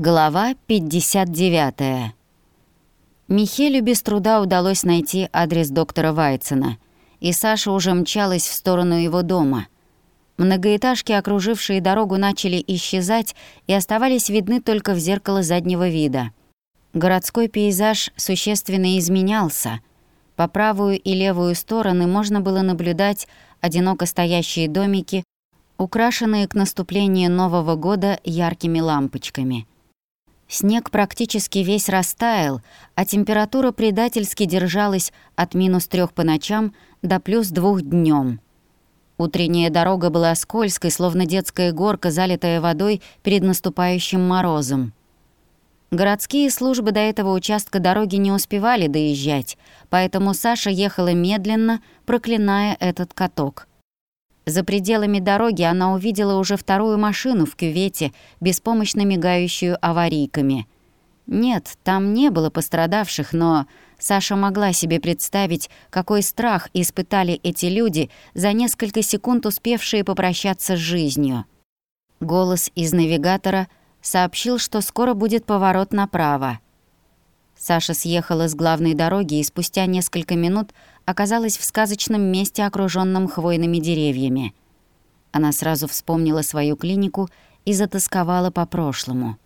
Глава 59. Михелю без труда удалось найти адрес доктора Вайцена, и Саша уже мчалась в сторону его дома. Многоэтажки, окружившие дорогу, начали исчезать и оставались видны только в зеркало заднего вида. Городской пейзаж существенно изменялся. По правую и левую стороны можно было наблюдать одиноко стоящие домики, украшенные к наступлению Нового года яркими лампочками – Снег практически весь растаял, а температура предательски держалась от минус трех по ночам до плюс двух днем. Утренняя дорога была скользкой, словно детская горка, залитая водой перед наступающим морозом. Городские службы до этого участка дороги не успевали доезжать, поэтому Саша ехала медленно, проклиная этот каток. За пределами дороги она увидела уже вторую машину в кювете, беспомощно мигающую аварийками. Нет, там не было пострадавших, но Саша могла себе представить, какой страх испытали эти люди, за несколько секунд успевшие попрощаться с жизнью. Голос из навигатора сообщил, что скоро будет поворот направо. Саша съехала с главной дороги и спустя несколько минут оказалась в сказочном месте, окружённом хвойными деревьями. Она сразу вспомнила свою клинику и затасковала по прошлому.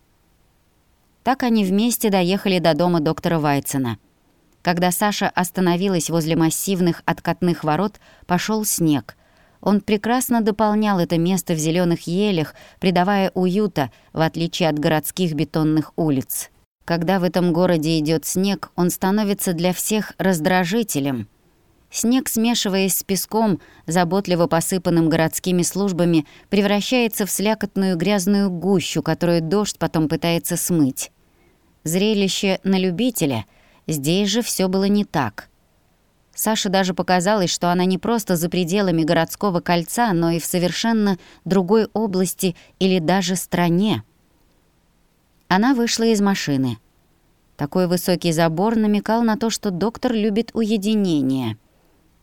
Так они вместе доехали до дома доктора Вайцена. Когда Саша остановилась возле массивных откатных ворот, пошёл снег. Он прекрасно дополнял это место в зелёных елях, придавая уюта, в отличие от городских бетонных улиц. Когда в этом городе идёт снег, он становится для всех раздражителем — Снег, смешиваясь с песком, заботливо посыпанным городскими службами, превращается в слякотную грязную гущу, которую дождь потом пытается смыть. Зрелище на любителя. Здесь же все было не так. Саше даже показалось, что она не просто за пределами городского кольца, но и в совершенно другой области или даже стране. Она вышла из машины. Такой высокий забор намекал на то, что доктор любит уединение —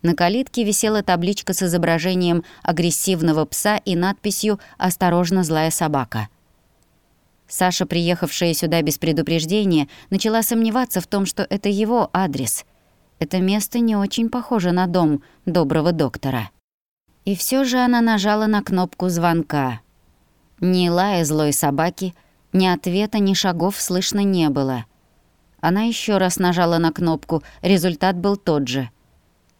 на калитке висела табличка с изображением агрессивного пса и надписью «Осторожно, злая собака». Саша, приехавшая сюда без предупреждения, начала сомневаться в том, что это его адрес. Это место не очень похоже на дом доброго доктора. И все же она нажала на кнопку звонка. Ни лая злой собаки, ни ответа, ни шагов слышно не было. Она еще раз нажала на кнопку, результат был тот же —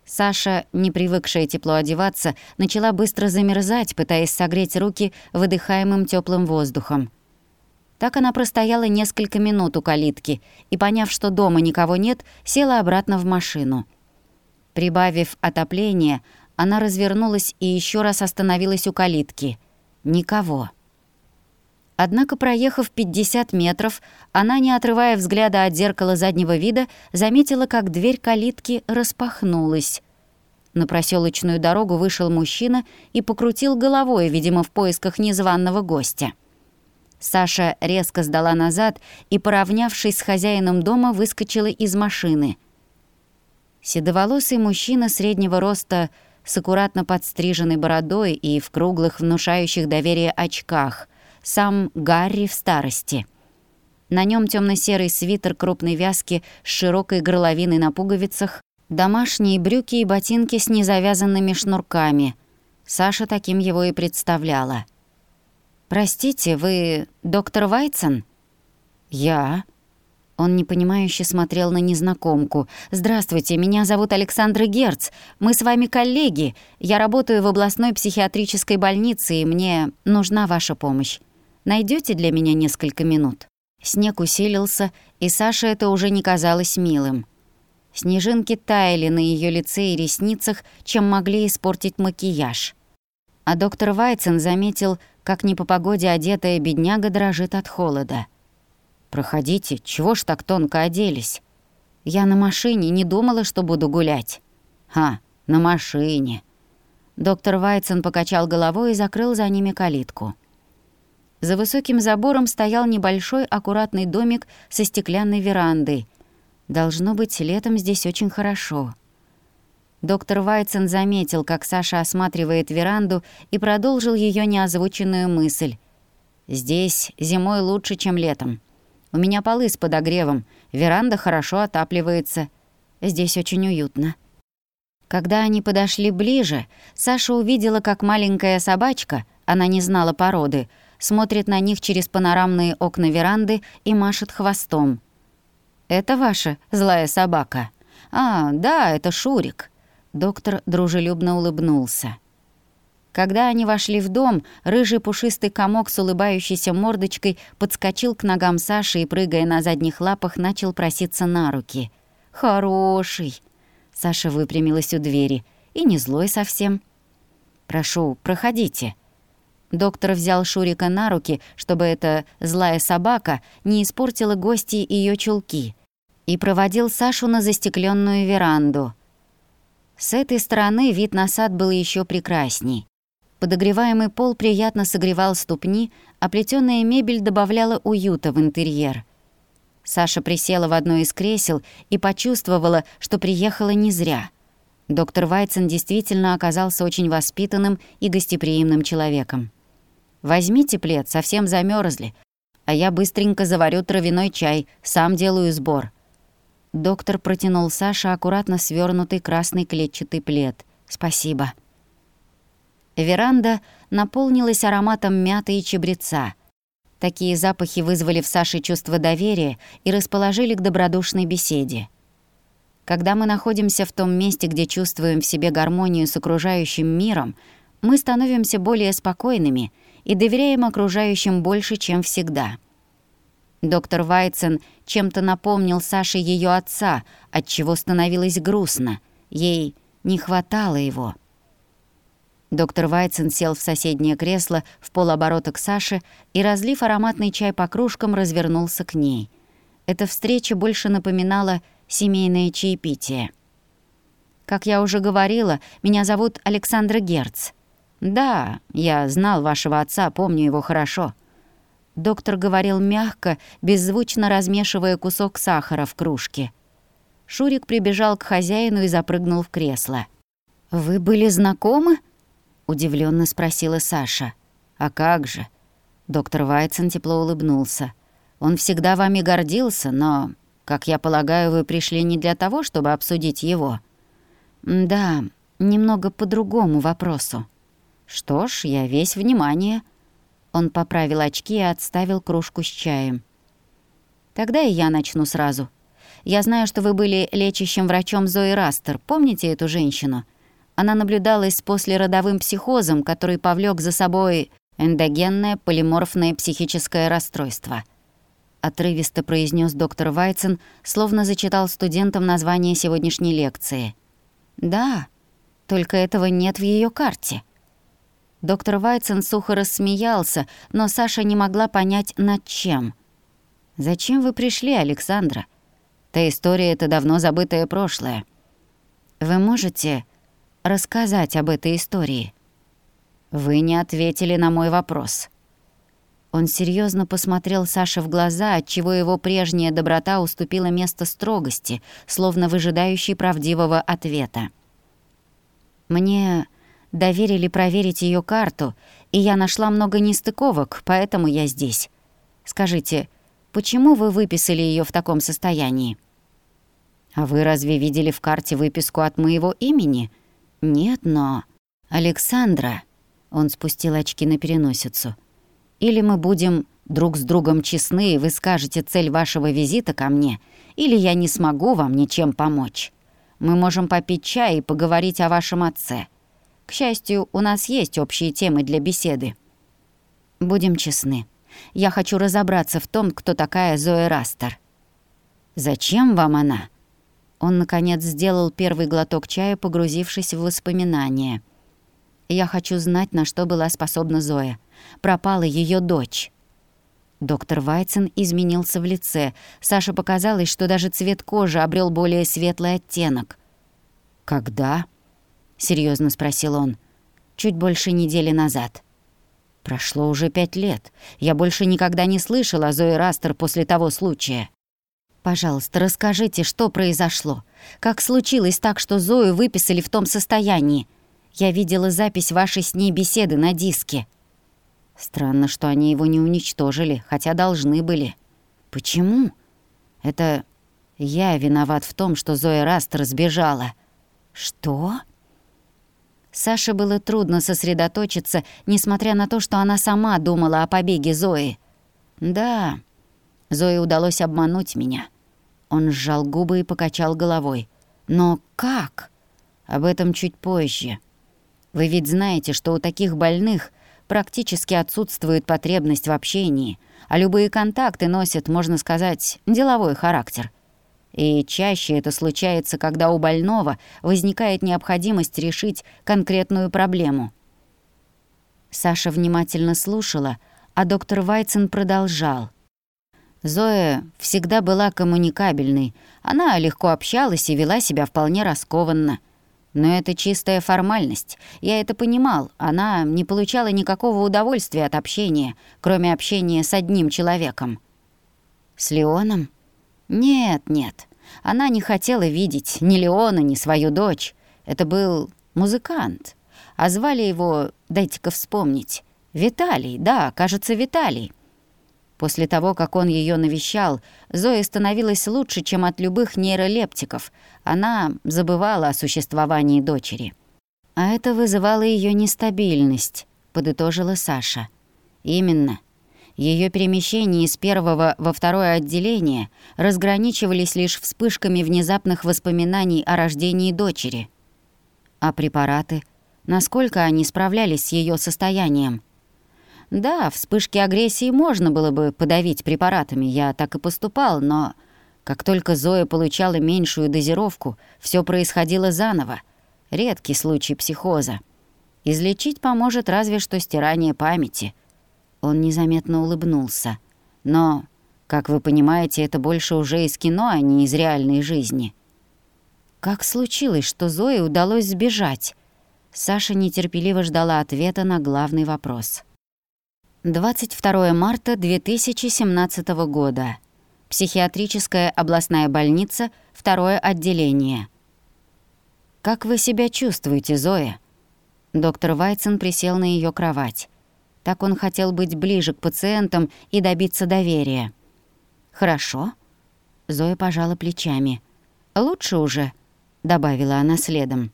Саша, не привыкшая тепло одеваться, начала быстро замерзать, пытаясь согреть руки выдыхаемым теплым воздухом. Так она простояла несколько минут у калитки и, поняв, что дома никого нет, села обратно в машину. Прибавив отопление, она развернулась и еще раз остановилась у калитки. Никого. Однако, проехав 50 метров, она, не отрывая взгляда от зеркала заднего вида, заметила, как дверь калитки распахнулась. На проселочную дорогу вышел мужчина и покрутил головой, видимо, в поисках незваного гостя. Саша резко сдала назад и, поравнявшись с хозяином дома, выскочила из машины. Седоволосый мужчина среднего роста с аккуратно подстриженной бородой и в круглых, внушающих доверие очках — сам Гарри в старости. На нем темно-серый свитер крупной вязки с широкой горловиной на пуговицах, домашние брюки и ботинки с незавязанными шнурками. Саша таким его и представляла. «Простите, вы доктор Вайцен?» «Я». Он непонимающе смотрел на незнакомку. «Здравствуйте, меня зовут Александр Герц. Мы с вами коллеги. Я работаю в областной психиатрической больнице, и мне нужна ваша помощь. Найдете для меня несколько минут?» Снег усилился, и Саше это уже не казалось милым. Снежинки таяли на ее лице и ресницах, чем могли испортить макияж. А доктор Вайцен заметил, как не по погоде одетая бедняга дрожит от холода. «Проходите, чего ж так тонко оделись? Я на машине, не думала, что буду гулять». «Ха, на машине». Доктор Вайцен покачал головой и закрыл за ними калитку. За высоким забором стоял небольшой аккуратный домик со стеклянной верандой. Должно быть, летом здесь очень хорошо. Доктор Вайцен заметил, как Саша осматривает веранду и продолжил ее неозвученную мысль. Здесь зимой лучше, чем летом. У меня полы с подогревом, веранда хорошо отапливается. Здесь очень уютно». Когда они подошли ближе, Саша увидела, как маленькая собачка, она не знала породы, смотрит на них через панорамные окна веранды и машет хвостом. «Это ваша злая собака?» «А, да, это Шурик». Доктор дружелюбно улыбнулся. Когда они вошли в дом, рыжий пушистый комок с улыбающейся мордочкой подскочил к ногам Саши и, прыгая на задних лапах, начал проситься на руки. «Хороший!» Саша выпрямилась у двери. «И не злой совсем». «Прошу, проходите». Доктор взял Шурика на руки, чтобы эта злая собака не испортила гости ее чулки, и проводил Сашу на застекленную веранду. С этой стороны вид на сад был еще прекрасней. Подогреваемый пол приятно согревал ступни, а плетёная мебель добавляла уюта в интерьер. Саша присела в одно из кресел и почувствовала, что приехала не зря. Доктор Вайцен действительно оказался очень воспитанным и гостеприимным человеком. «Возьмите плед, совсем замерзли, а я быстренько заварю травяной чай, сам делаю сбор». Доктор протянул Саше аккуратно свернутый красный клетчатый плед. «Спасибо». Веранда наполнилась ароматом мяты и чабреца. Такие запахи вызвали в Саше чувство доверия и расположили к добродушной беседе. Когда мы находимся в том месте, где чувствуем в себе гармонию с окружающим миром, мы становимся более спокойными и доверяем окружающим больше, чем всегда. Доктор Вайцен чем-то напомнил Саше ее отца, от чего становилось грустно. Ей не хватало его. Доктор Вайцен сел в соседнее кресло в полоборота к Саше и, разлив ароматный чай по кружкам, развернулся к ней. Эта встреча больше напоминала семейное чаепитие. «Как я уже говорила, меня зовут Александра Герц. Да, я знал вашего отца, помню его хорошо». Доктор говорил мягко, беззвучно размешивая кусок сахара в кружке. Шурик прибежал к хозяину и запрыгнул в кресло. «Вы были знакомы?» удивленно спросила Саша. А как же? Доктор Вайцен тепло улыбнулся. Он всегда вами гордился, но, как я полагаю, вы пришли не для того, чтобы обсудить его. Да, немного по другому вопросу. Что ж, я весь внимание. Он поправил очки и отставил кружку с чаем. Тогда и я начну сразу. Я знаю, что вы были лечащим врачом Зои Растер. Помните эту женщину? Она наблюдалась с послеродовым психозом, который повлек за собой эндогенное полиморфное психическое расстройство. Отрывисто произнес доктор Вайцен, словно зачитал студентам название сегодняшней лекции. «Да, только этого нет в ее карте». Доктор Вайцен сухо рассмеялся, но Саша не могла понять, над чем. «Зачем вы пришли, Александра? Та история — это давно забытое прошлое. Вы можете рассказать об этой истории. Вы не ответили на мой вопрос. Он серьезно посмотрел Саше в глаза, отчего его прежняя доброта уступила место строгости, словно выжидающей правдивого ответа. Мне доверили проверить ее карту, и я нашла много нестыковок, поэтому я здесь. Скажите, почему вы выписали ее в таком состоянии? А вы разве видели в карте выписку от моего имени? «Нет, но...» «Александра...» Он спустил очки на переносицу. «Или мы будем друг с другом честны, и вы скажете цель вашего визита ко мне, или я не смогу вам ничем помочь. Мы можем попить чай и поговорить о вашем отце. К счастью, у нас есть общие темы для беседы. Будем честны. Я хочу разобраться в том, кто такая Зоя Растер. Зачем вам она?» Он, наконец, сделал первый глоток чая, погрузившись в воспоминания. «Я хочу знать, на что была способна Зоя. Пропала ее дочь». Доктор Вайцен изменился в лице. Саше показалось, что даже цвет кожи обрел более светлый оттенок. «Когда?» — серьезно спросил он. «Чуть больше недели назад». «Прошло уже пять лет. Я больше никогда не слышал о Зое Растер после того случая». Пожалуйста, расскажите, что произошло. Как случилось так, что Зою выписали в том состоянии? Я видела запись вашей с ней беседы на диске». Странно, что они его не уничтожили, хотя должны были. Почему? Это я виноват в том, что Зоя Раст сбежала. Что? Саше было трудно сосредоточиться, несмотря на то, что она сама думала о побеге Зои. Да, Зое удалось обмануть меня. Он сжал губы и покачал головой. Но как? Об этом чуть позже. Вы ведь знаете, что у таких больных практически отсутствует потребность в общении, а любые контакты носят, можно сказать, деловой характер. И чаще это случается, когда у больного возникает необходимость решить конкретную проблему. Саша внимательно слушала, а доктор Вайцен продолжал. Зоя всегда была коммуникабельной. Она легко общалась и вела себя вполне раскованно. Но это чистая формальность. Я это понимал. Она не получала никакого удовольствия от общения, кроме общения с одним человеком. С Леоном? Нет, нет. Она не хотела видеть ни Леона, ни свою дочь. Это был музыкант. А звали его, дайте-ка вспомнить, Виталий, да, кажется, Виталий. После того, как он ее навещал, Зоя становилась лучше, чем от любых нейролептиков. Она забывала о существовании дочери. А это вызывало ее нестабильность, подытожила Саша. Именно. Ее перемещения из первого во второе отделение разграничивались лишь вспышками внезапных воспоминаний о рождении дочери. А препараты? Насколько они справлялись с ее состоянием? Да, вспышки агрессии можно было бы подавить препаратами, я так и поступал, но как только Зоя получала меньшую дозировку, все происходило заново. Редкий случай психоза. Излечить поможет разве что стирание памяти. Он незаметно улыбнулся. Но, как вы понимаете, это больше уже из кино, а не из реальной жизни. Как случилось, что Зое удалось сбежать? Саша нетерпеливо ждала ответа на главный вопрос. 22 марта 2017 года. Психиатрическая областная больница, второе отделение. «Как вы себя чувствуете, Зоя?» Доктор Вайцен присел на ее кровать. Так он хотел быть ближе к пациентам и добиться доверия. «Хорошо». Зоя пожала плечами. «Лучше уже», — добавила она следом.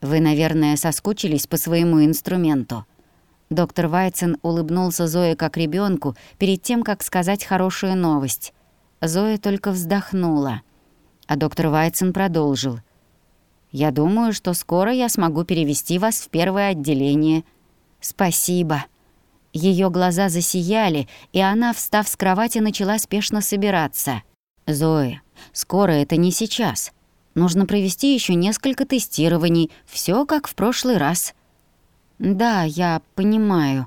«Вы, наверное, соскучились по своему инструменту». Доктор Вайцен улыбнулся Зое как ребенку перед тем, как сказать хорошую новость. Зоя только вздохнула. А доктор Вайцен продолжил. «Я думаю, что скоро я смогу перевести вас в первое отделение». «Спасибо». Ее глаза засияли, и она, встав с кровати, начала спешно собираться. «Зоя, скоро это не сейчас. Нужно провести еще несколько тестирований, все как в прошлый раз». «Да, я понимаю».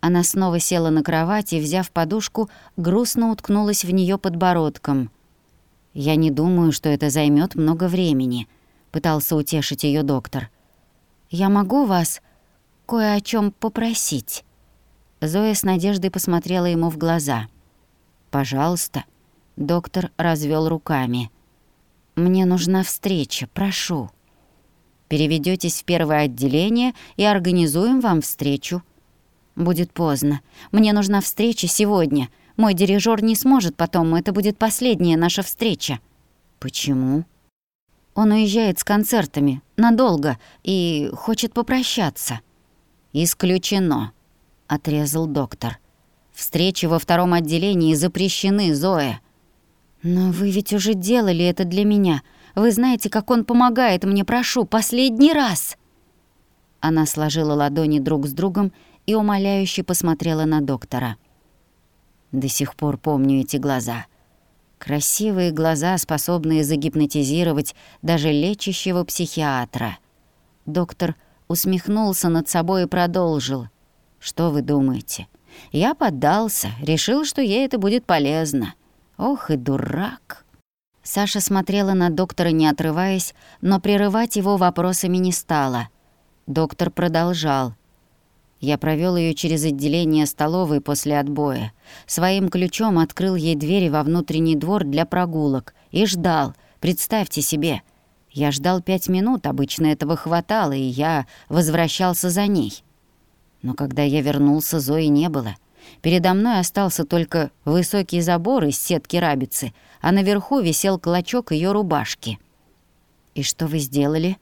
Она снова села на кровать и, взяв подушку, грустно уткнулась в нее подбородком. «Я не думаю, что это займет много времени», — пытался утешить ее доктор. «Я могу вас кое о чем попросить?» Зоя с надеждой посмотрела ему в глаза. «Пожалуйста». Доктор развел руками. «Мне нужна встреча, прошу». Переведетесь в первое отделение и организуем вам встречу. Будет поздно. Мне нужна встреча сегодня. Мой дирижер не сможет потом, это будет последняя наша встреча. Почему? Он уезжает с концертами надолго и хочет попрощаться. Исключено, отрезал доктор. Встречи во втором отделении запрещены, Зоя. Но вы ведь уже делали это для меня. Вы знаете, как он помогает мне, прошу, последний раз!» Она сложила ладони друг с другом и умоляюще посмотрела на доктора. До сих пор помню эти глаза. Красивые глаза, способные загипнотизировать даже лечащего психиатра. Доктор усмехнулся над собой и продолжил. «Что вы думаете? Я поддался, решил, что ей это будет полезно. Ох и дурак!» Саша смотрела на доктора, не отрываясь, но прерывать его вопросами не стала. Доктор продолжал. Я провел ее через отделение столовой после отбоя. Своим ключом открыл ей двери во внутренний двор для прогулок и ждал. Представьте себе. Я ждал пять минут, обычно этого хватало, и я возвращался за ней. Но когда я вернулся, Зои не было. Передо мной остался только высокий забор из сетки рабицы, а наверху висел клочок ее рубашки. «И что вы сделали?»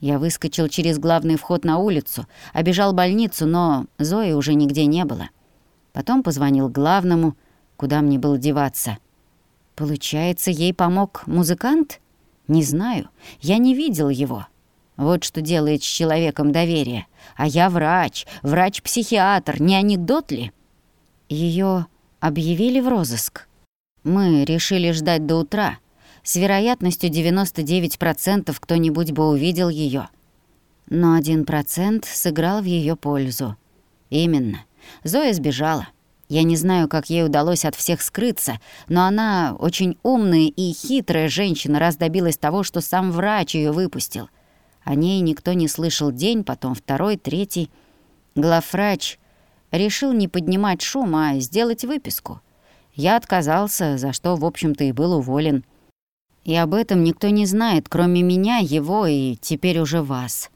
Я выскочил через главный вход на улицу, обежал больницу, но Зои уже нигде не было. Потом позвонил главному, куда мне было деваться. Получается, ей помог музыкант? Не знаю, я не видел его. Вот что делает с человеком доверие. А я врач, врач-психиатр, не анекдот ли? Ее объявили в розыск. Мы решили ждать до утра, с вероятностью 99% кто-нибудь бы увидел ее. Но 1% сыграл в ее пользу. Именно. Зоя сбежала. Я не знаю, как ей удалось от всех скрыться, но она очень умная и хитрая женщина, раз добилась того, что сам врач ее выпустил. О ней никто не слышал день, потом второй, третий. Главврач решил не поднимать шум, а сделать выписку. Я отказался, за что, в общем-то, и был уволен. И об этом никто не знает, кроме меня, его и теперь уже вас.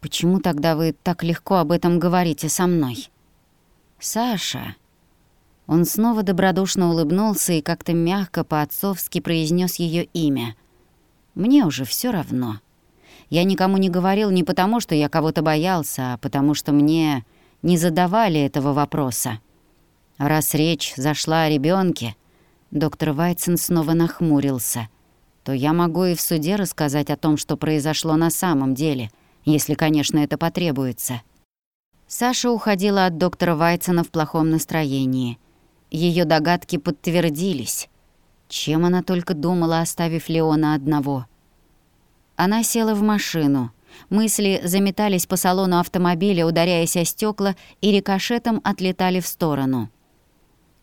Почему тогда вы так легко об этом говорите со мной? Саша. Он снова добродушно улыбнулся и как-то мягко по-отцовски произнес ее имя. Мне уже все равно. Я никому не говорил не потому, что я кого-то боялся, а потому что мне не задавали этого вопроса. Раз речь зашла о ребенке, Доктор Вайтсон снова нахмурился. То я могу и в суде рассказать о том, что произошло на самом деле, если, конечно, это потребуется. Саша уходила от доктора Вайтсона в плохом настроении. Ее догадки подтвердились. Чем она только думала, оставив Леона одного? Она села в машину. Мысли заметались по салону автомобиля, ударяясь о стекла, и рикошетом отлетали в сторону.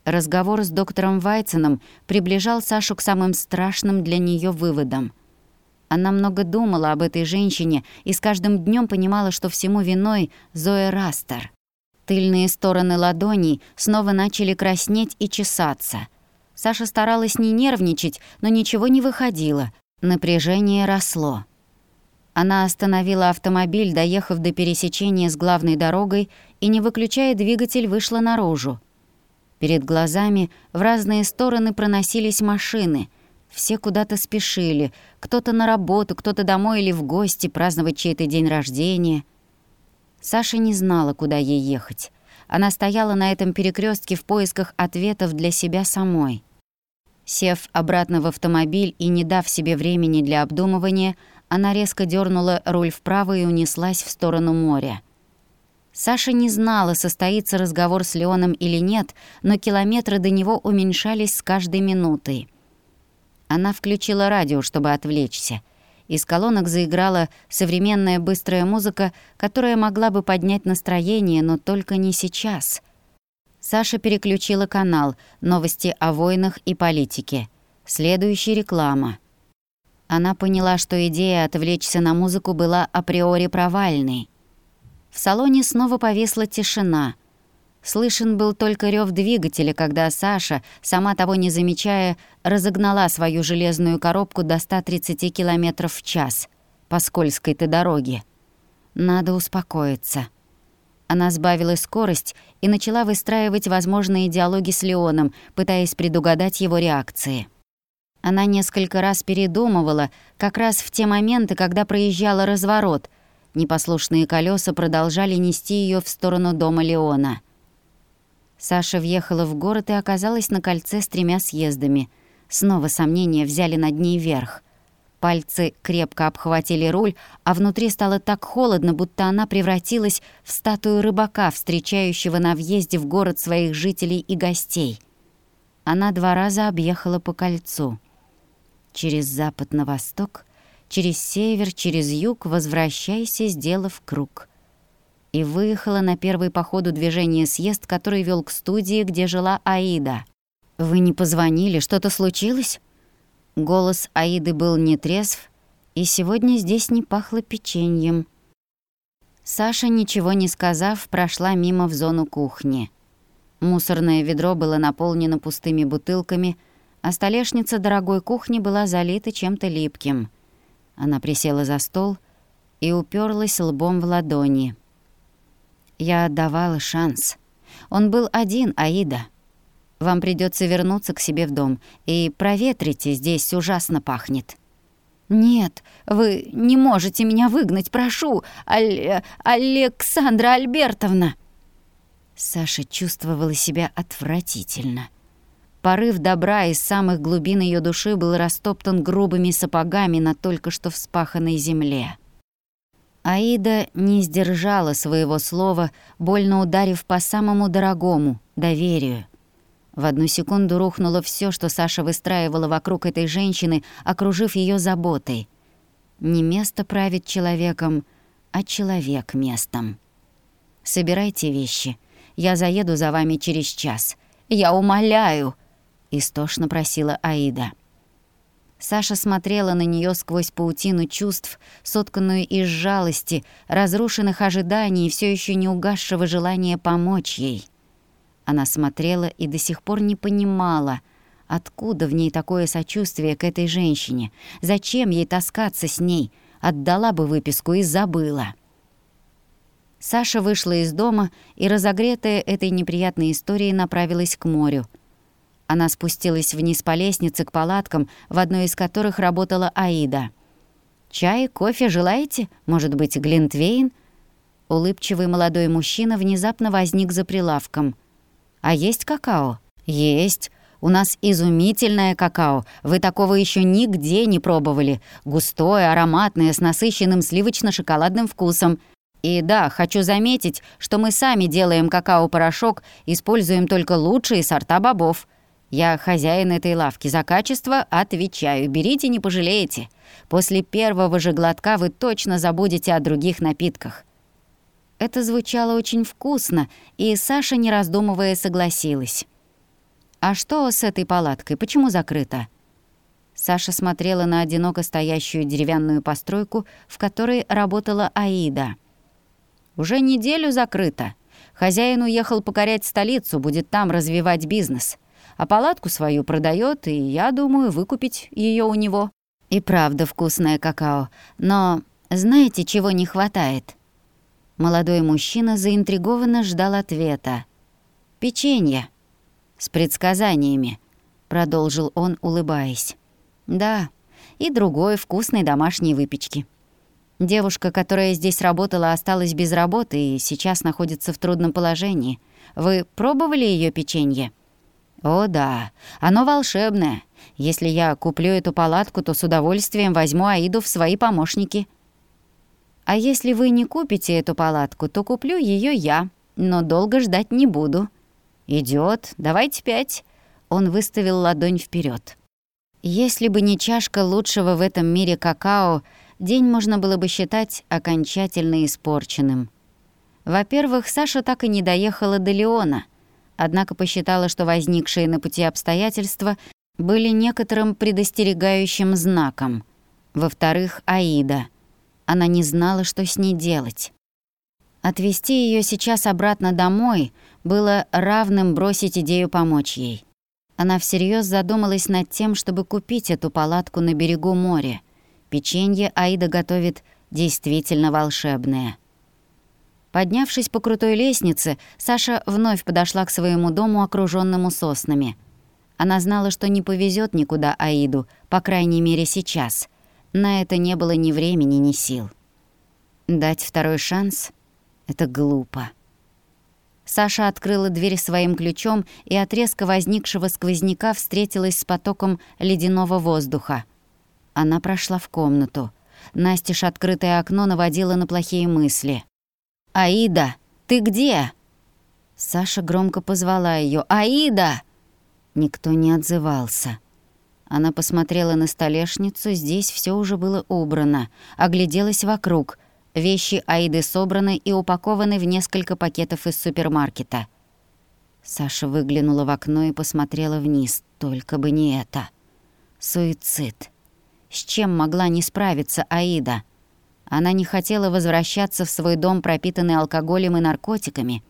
Разговор с доктором Вайценом приближал Сашу к самым страшным для нее выводам. Она много думала об этой женщине и с каждым днем понимала, что всему виной Зоя Растер. Тыльные стороны ладоней снова начали краснеть и чесаться. Саша старалась не нервничать, но ничего не выходило. Напряжение росло. Она остановила автомобиль, доехав до пересечения с главной дорогой, и, не выключая двигатель, вышла наружу. Перед глазами в разные стороны проносились машины. Все куда-то спешили. Кто-то на работу, кто-то домой или в гости праздновать чей-то день рождения. Саша не знала, куда ей ехать. Она стояла на этом перекрестке в поисках ответов для себя самой. Сев обратно в автомобиль и не дав себе времени для обдумывания, она резко дернула руль вправо и унеслась в сторону моря. Саша не знала, состоится разговор с Леоном или нет, но километры до него уменьшались с каждой минутой. Она включила радио, чтобы отвлечься. Из колонок заиграла современная быстрая музыка, которая могла бы поднять настроение, но только не сейчас. Саша переключила канал «Новости о войнах и политике». Следующая реклама. Она поняла, что идея отвлечься на музыку была априори провальной. В салоне снова повисла тишина. Слышен был только рев двигателя, когда Саша, сама того не замечая, разогнала свою железную коробку до 130 км в час по скользкой-то дороге. Надо успокоиться. Она сбавила скорость и начала выстраивать возможные диалоги с Леоном, пытаясь предугадать его реакции. Она несколько раз передумывала, как раз в те моменты, когда проезжала разворот — Непослушные колеса продолжали нести ее в сторону дома Леона. Саша въехала в город и оказалась на кольце с тремя съездами. Снова сомнения взяли над ней верх. Пальцы крепко обхватили руль, а внутри стало так холодно, будто она превратилась в статую рыбака, встречающего на въезде в город своих жителей и гостей. Она два раза объехала по кольцу. Через запад на восток — через север, через юг, возвращайся, сделав круг. И выехала на первый по ходу движения съезд, который вел к студии, где жила Аида. «Вы не позвонили? Что-то случилось?» Голос Аиды был нетрезв, и сегодня здесь не пахло печеньем. Саша, ничего не сказав, прошла мимо в зону кухни. Мусорное ведро было наполнено пустыми бутылками, а столешница дорогой кухни была залита чем-то липким — она присела за стол и уперлась лбом в ладони. Я давала шанс. Он был один, Аида. Вам придется вернуться к себе в дом и проветрите, здесь ужасно пахнет. «Нет, вы не можете меня выгнать, прошу, Аль... Александра Альбертовна!» Саша чувствовала себя отвратительно. Порыв добра из самых глубин ее души был растоптан грубыми сапогами на только что вспаханной земле. Аида не сдержала своего слова, больно ударив по самому дорогому — доверию. В одну секунду рухнуло все, что Саша выстраивала вокруг этой женщины, окружив ее заботой. Не место правит человеком, а человек местом. «Собирайте вещи. Я заеду за вами через час. Я умоляю!» — истошно просила Аида. Саша смотрела на нее сквозь паутину чувств, сотканную из жалости, разрушенных ожиданий и все еще не угасшего желания помочь ей. Она смотрела и до сих пор не понимала, откуда в ней такое сочувствие к этой женщине, зачем ей таскаться с ней, отдала бы выписку и забыла. Саша вышла из дома и, разогретая этой неприятной историей, направилась к морю. Она спустилась вниз по лестнице к палаткам, в одной из которых работала Аида. «Чай, кофе желаете? Может быть, глинтвейн?» Улыбчивый молодой мужчина внезапно возник за прилавком – а есть какао? Есть. У нас изумительное какао. Вы такого еще нигде не пробовали. Густое, ароматное, с насыщенным сливочно-шоколадным вкусом. И да, хочу заметить, что мы сами делаем какао-порошок, используем только лучшие сорта бобов. Я хозяин этой лавки, за качество отвечаю. Берите, не пожалеете. После первого же глотка вы точно забудете о других напитках. Это звучало очень вкусно, и Саша, не раздумывая, согласилась. «А что с этой палаткой? Почему закрыта?» Саша смотрела на одиноко стоящую деревянную постройку, в которой работала Аида. «Уже неделю закрыта. Хозяин уехал покорять столицу, будет там развивать бизнес. А палатку свою продает, и я думаю выкупить ее у него». «И правда вкусное какао. Но знаете, чего не хватает?» Молодой мужчина заинтригованно ждал ответа. «Печенье. С предсказаниями», — продолжил он, улыбаясь. «Да, и другой вкусной домашней выпечки». Девушка, которая здесь работала, осталась без работы и сейчас находится в трудном положении. Вы пробовали ее печенье? О, да, оно волшебное. Если я куплю эту палатку, то с удовольствием возьму Аиду в свои помощники. А если вы не купите эту палатку, то куплю ее я, но долго ждать не буду. Идет, давайте пять. Он выставил ладонь вперед. Если бы не чашка лучшего в этом мире какао, день можно было бы считать окончательно испорченным. Во-первых, Саша так и не доехала до Леона, однако посчитала, что возникшие на пути обстоятельства были некоторым предостерегающим знаком. Во-вторых, Аида — она не знала, что с ней делать. Отвезти ее сейчас обратно домой было равным бросить идею помочь ей. Она всерьез задумалась над тем, чтобы купить эту палатку на берегу моря. Печенье Аида готовит действительно волшебное. Поднявшись по крутой лестнице, Саша вновь подошла к своему дому, окруженному соснами. Она знала, что не повезет никуда Аиду, по крайней мере сейчас. На это не было ни времени, ни сил. Дать второй шанс — это глупо. Саша открыла дверь своим ключом и от резко возникшего сквозняка встретилась с потоком ледяного воздуха. Она прошла в комнату. Настежь открытое окно наводило на плохие мысли. «Аида, ты где?» Саша громко позвала ее. «Аида!» Никто не отзывался. Она посмотрела на столешницу, здесь все уже было убрано. Огляделась вокруг. Вещи Аиды собраны и упакованы в несколько пакетов из супермаркета. Саша выглянула в окно и посмотрела вниз. Только бы не это. Суицид. С чем могла не справиться Аида? Она не хотела возвращаться в свой дом, пропитанный алкоголем и наркотиками.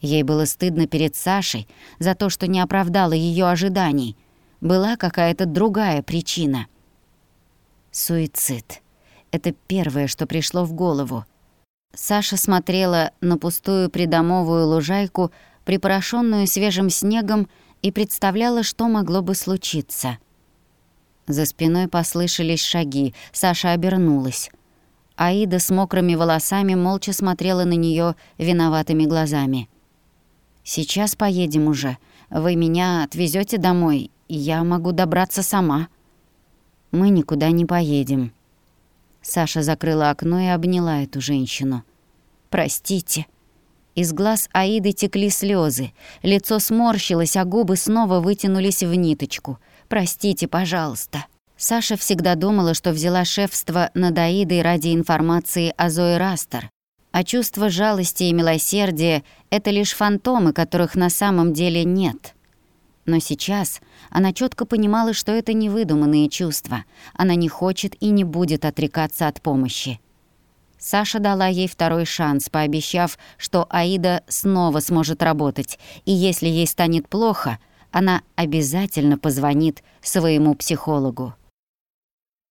Ей было стыдно перед Сашей за то, что не оправдала ее ожиданий — была какая-то другая причина. Суицид. Это первое, что пришло в голову. Саша смотрела на пустую придомовую лужайку, припорошенную свежим снегом, и представляла, что могло бы случиться. За спиной послышались шаги, Саша обернулась. Аида с мокрыми волосами молча смотрела на нее виноватыми глазами. «Сейчас поедем уже. Вы меня отвезете домой, и я могу добраться сама». «Мы никуда не поедем». Саша закрыла окно и обняла эту женщину. «Простите». Из глаз Аиды текли слезы, лицо сморщилось, а губы снова вытянулись в ниточку. «Простите, пожалуйста». Саша всегда думала, что взяла шефство над Аидой ради информации о Зое Растер. А чувство жалости и милосердия — это лишь фантомы, которых на самом деле нет. Но сейчас она четко понимала, что это невыдуманные чувства. Она не хочет и не будет отрекаться от помощи. Саша дала ей второй шанс, пообещав, что Аида снова сможет работать, и если ей станет плохо, она обязательно позвонит своему психологу.